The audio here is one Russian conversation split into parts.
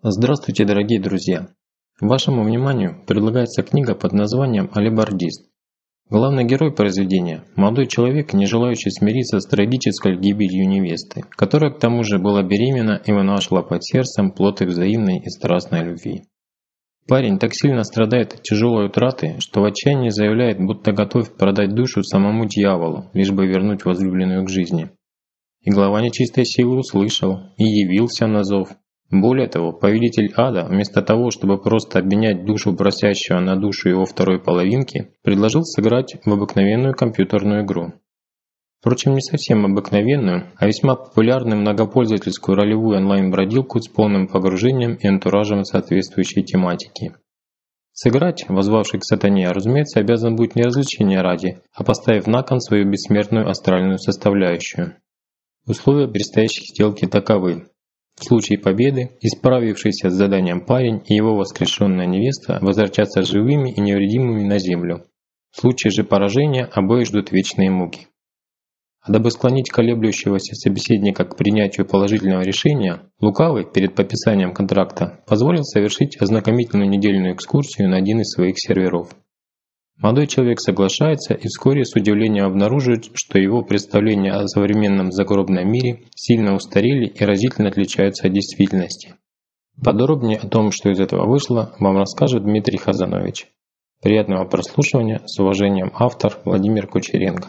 Здравствуйте, дорогие друзья! Вашему вниманию предлагается книга под названием «Алибардист». Главный герой произведения – молодой человек, не желающий смириться с трагической гибелью невесты, которая к тому же была беременна и вынашивала под сердцем плоты взаимной и страстной любви. Парень так сильно страдает от тяжелой утраты, что в отчаянии заявляет, будто готов продать душу самому дьяволу, лишь бы вернуть возлюбленную к жизни. И глава нечистой силы услышал и явился на зов, более того, повелитель ада, вместо того, чтобы просто обменять душу просящего на душу его второй половинки, предложил сыграть в обыкновенную компьютерную игру. Впрочем, не совсем обыкновенную, а весьма популярную многопользовательскую ролевую онлайн-бродилку с полным погружением и антуражем соответствующей тематики. Сыграть, возвавший к сатане, разумеется, обязан будет не развлечения ради, а поставив на кон свою бессмертную астральную составляющую. Условия предстоящей сделки таковы. В случае победы, исправившийся с заданием парень и его воскрешенная невеста возвратятся живыми и невредимыми на землю. В случае же поражения обоих ждут вечные муки. А дабы склонить колеблющегося собеседника к принятию положительного решения, Лукавый перед подписанием контракта позволил совершить ознакомительную недельную экскурсию на один из своих серверов. Молодой человек соглашается и вскоре с удивлением обнаруживает, что его представления о современном загробном мире сильно устарели и разительно отличаются от действительности. Подробнее о том, что из этого вышло, вам расскажет Дмитрий Хазанович. Приятного прослушивания, с уважением автор Владимир Кучеренко.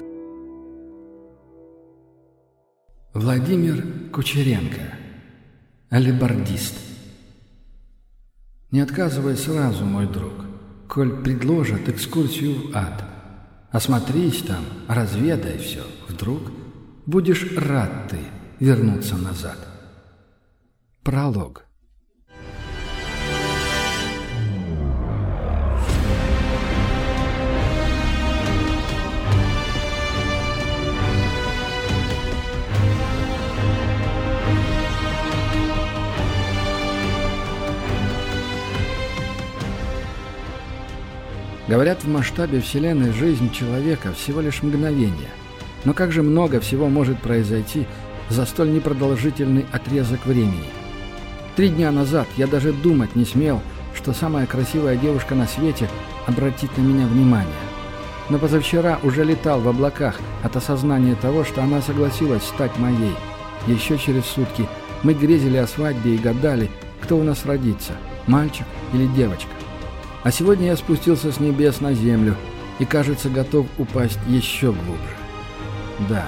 Владимир Кучеренко Алибардист Не отказывай сразу, мой друг, коль предложат экскурсию в ад. Осмотрись там, разведай все, вдруг будешь рад ты вернуться назад. Пролог Говорят, в масштабе Вселенной жизнь человека всего лишь мгновение. Но как же много всего может произойти за столь непродолжительный отрезок времени? Три дня назад я даже думать не смел, что самая красивая девушка на свете обратит на меня внимание. Но позавчера уже летал в облаках от осознания того, что она согласилась стать моей. Еще через сутки мы грезили о свадьбе и гадали, кто у нас родится, мальчик или девочка. А сегодня я спустился с небес на землю и, кажется, готов упасть еще глубже. Да,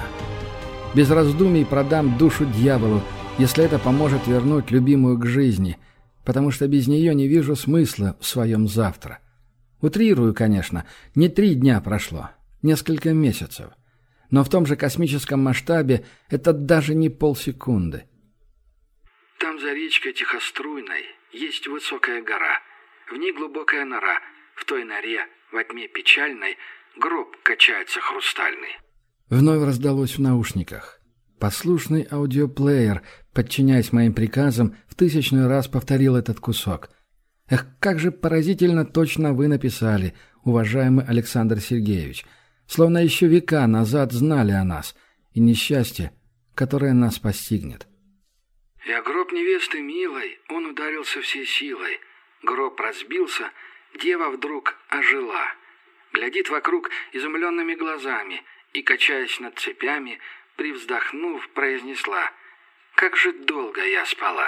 без раздумий продам душу дьяволу, если это поможет вернуть любимую к жизни, потому что без нее не вижу смысла в своем завтра. Утрирую, конечно, не три дня прошло, несколько месяцев. Но в том же космическом масштабе это даже не полсекунды. Там за речкой Тихоструйной есть высокая гора — в ней глубокая нора. В той норе, во тьме печальной, гроб качается хрустальный. Вновь раздалось в наушниках. Послушный аудиоплеер, подчиняясь моим приказам, в тысячный раз повторил этот кусок. Эх, как же поразительно точно вы написали, уважаемый Александр Сергеевич. Словно еще века назад знали о нас и несчастье, которое нас постигнет. И о гроб невесты милой он ударился всей силой — Гроб разбился, дева вдруг ожила. Глядит вокруг изумленными глазами и, качаясь над цепями, привздохнув, произнесла «Как же долго я спала!»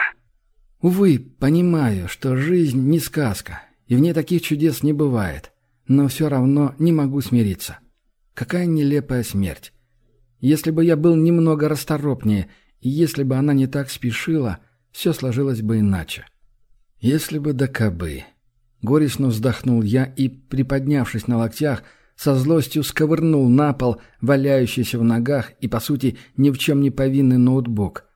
Увы, понимаю, что жизнь не сказка, и в ней таких чудес не бывает, но все равно не могу смириться. Какая нелепая смерть! Если бы я был немного расторопнее, и если бы она не так спешила, все сложилось бы иначе. Если бы да кабы. Горестно вздохнул я и, приподнявшись на локтях, со злостью сковырнул на пол валяющийся в ногах и, по сути, ни в чем не повинный ноутбук.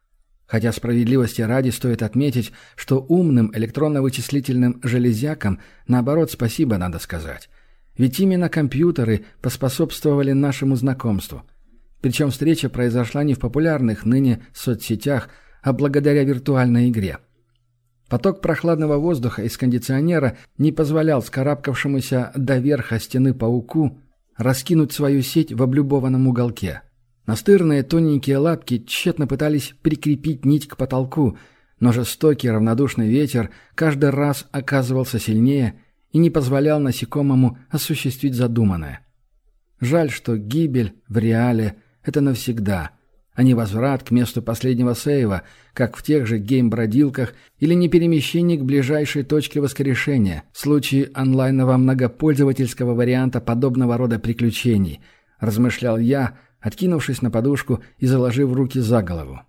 Хотя справедливости ради стоит отметить, что умным электронно-вычислительным железякам, наоборот, спасибо надо сказать. Ведь именно компьютеры поспособствовали нашему знакомству. Причем встреча произошла не в популярных ныне соцсетях, а благодаря виртуальной игре. Поток прохладного воздуха из кондиционера не позволял скарабкавшемуся до верха стены пауку раскинуть свою сеть в облюбованном уголке. Настырные тоненькие лапки тщетно пытались прикрепить нить к потолку, но жестокий равнодушный ветер каждый раз оказывался сильнее и не позволял насекомому осуществить задуманное. Жаль, что гибель в реале — это навсегда — а не возврат к месту последнего сейва, как в тех же гейм-бродилках, или не перемещение к ближайшей точке воскрешения, в случае онлайнового многопользовательского варианта подобного рода приключений, размышлял я, откинувшись на подушку и заложив руки за голову.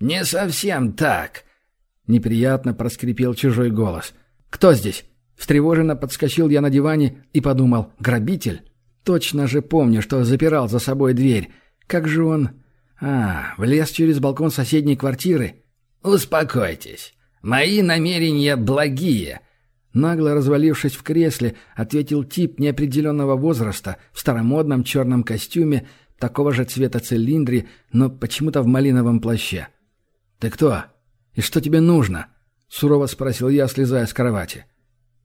«Не совсем так», — неприятно проскрипел чужой голос. «Кто здесь?» Встревоженно подскочил я на диване и подумал, грабитель? Точно же помню, что запирал за собой дверь. Как же он «А, влез через балкон соседней квартиры?» «Успокойтесь. Мои намерения благие». Нагло развалившись в кресле, ответил тип неопределенного возраста в старомодном черном костюме, такого же цвета цилиндре, но почему-то в малиновом плаще. «Ты кто? И что тебе нужно?» — сурово спросил я, слезая с кровати.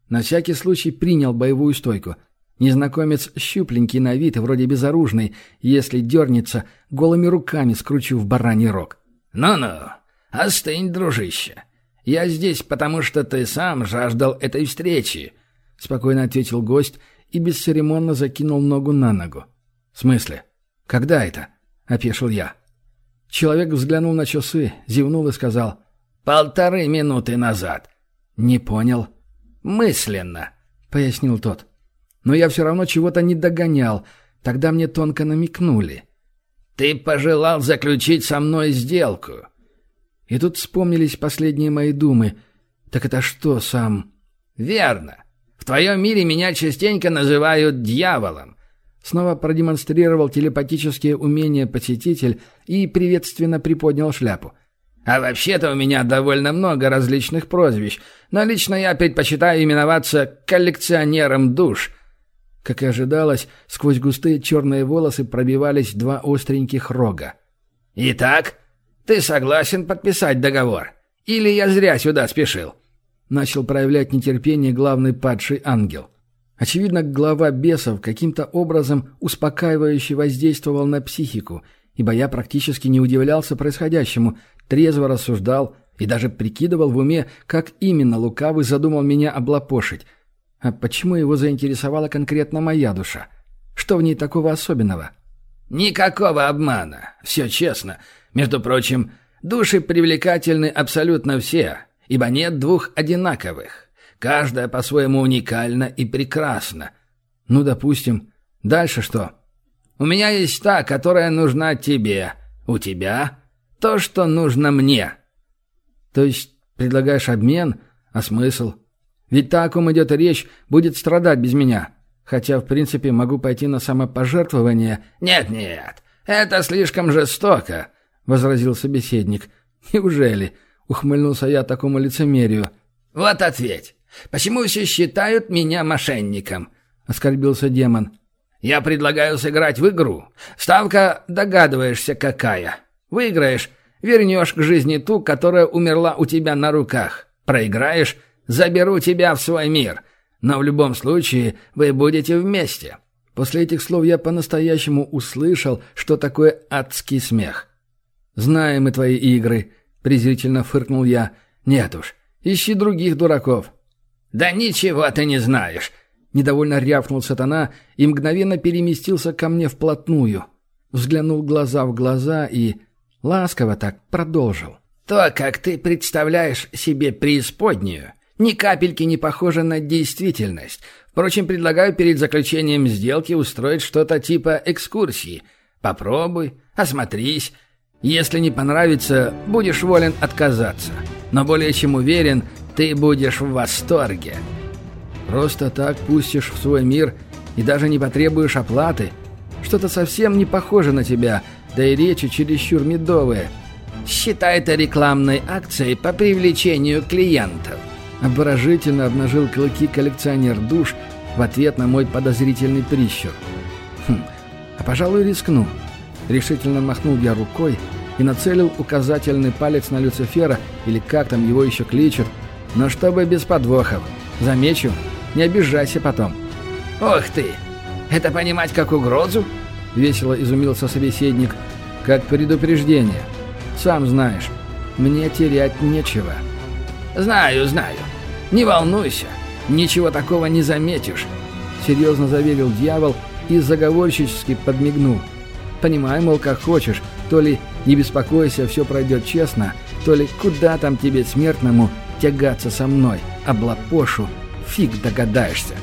На всякий случай принял боевую стойку — Незнакомец щупленький на вид и вроде безоружный. Если дернется, голыми руками скручу в бараний рог. «Ну-ну, остынь, дружище. Я здесь, потому что ты сам жаждал этой встречи», — спокойно ответил гость и бесцеремонно закинул ногу на ногу. «В смысле? Когда это?» — опешил я. Человек взглянул на часы, зевнул и сказал. «Полторы минуты назад». «Не понял». «Мысленно», — пояснил тот но я все равно чего-то не догонял. Тогда мне тонко намекнули. «Ты пожелал заключить со мной сделку». И тут вспомнились последние мои думы. «Так это что сам?» «Верно. В твоем мире меня частенько называют дьяволом». Снова продемонстрировал телепатические умения посетитель и приветственно приподнял шляпу. «А вообще-то у меня довольно много различных прозвищ, но лично я предпочитаю именоваться коллекционером душ». Как и ожидалось, сквозь густые черные волосы пробивались два остреньких рога. «Итак, ты согласен подписать договор? Или я зря сюда спешил?» Начал проявлять нетерпение главный падший ангел. Очевидно, глава бесов каким-то образом успокаивающе воздействовал на психику, ибо я практически не удивлялся происходящему, трезво рассуждал и даже прикидывал в уме, как именно лукавый задумал меня облапошить, а почему его заинтересовала конкретно моя душа? Что в ней такого особенного? Никакого обмана. Все честно. Между прочим, души привлекательны абсолютно все, ибо нет двух одинаковых. Каждая по-своему уникальна и прекрасна. Ну, допустим. Дальше что? У меня есть та, которая нужна тебе. У тебя то, что нужно мне. То есть предлагаешь обмен? А смысл? Ведь та, о ком идет речь, будет страдать без меня. Хотя, в принципе, могу пойти на самопожертвование. «Нет-нет, это слишком жестоко», — возразил собеседник. «Неужели?» — ухмыльнулся я такому лицемерию. «Вот ответь. Почему все считают меня мошенником?» — оскорбился демон. «Я предлагаю сыграть в игру. Ставка догадываешься какая. Выиграешь — вернешь к жизни ту, которая умерла у тебя на руках. Проиграешь — Заберу тебя в свой мир. Но в любом случае вы будете вместе». После этих слов я по-настоящему услышал, что такое адский смех. «Знаем мы твои игры», — презрительно фыркнул я. «Нет уж, ищи других дураков». «Да ничего ты не знаешь», — недовольно рявкнул сатана и мгновенно переместился ко мне вплотную. Взглянул глаза в глаза и ласково так продолжил. «То, как ты представляешь себе преисподнюю, ни капельки не похоже на действительность. Впрочем, предлагаю перед заключением сделки устроить что-то типа экскурсии. Попробуй, осмотрись. Если не понравится, будешь волен отказаться. Но более чем уверен, ты будешь в восторге. Просто так пустишь в свой мир и даже не потребуешь оплаты. Что-то совсем не похоже на тебя, да и речи чересчур медовые. Считай это рекламной акцией по привлечению клиентов. Обворожительно обнажил клыки коллекционер душ в ответ на мой подозрительный прищур. Хм, а пожалуй рискну. Решительно махнул я рукой и нацелил указательный палец на Люцифера, или как там его еще кличут, но чтобы без подвохов. Замечу, не обижайся потом. «Ох ты! Это понимать как угрозу?» — весело изумился собеседник. «Как предупреждение. Сам знаешь, мне терять нечего». «Знаю, знаю. Не волнуйся. Ничего такого не заметишь», — серьезно заверил дьявол и заговорщически подмигнул. «Понимаю, мол, как хочешь, то ли не беспокойся, все пройдет честно, то ли куда там тебе смертному тягаться со мной, облапошу, фиг догадаешься».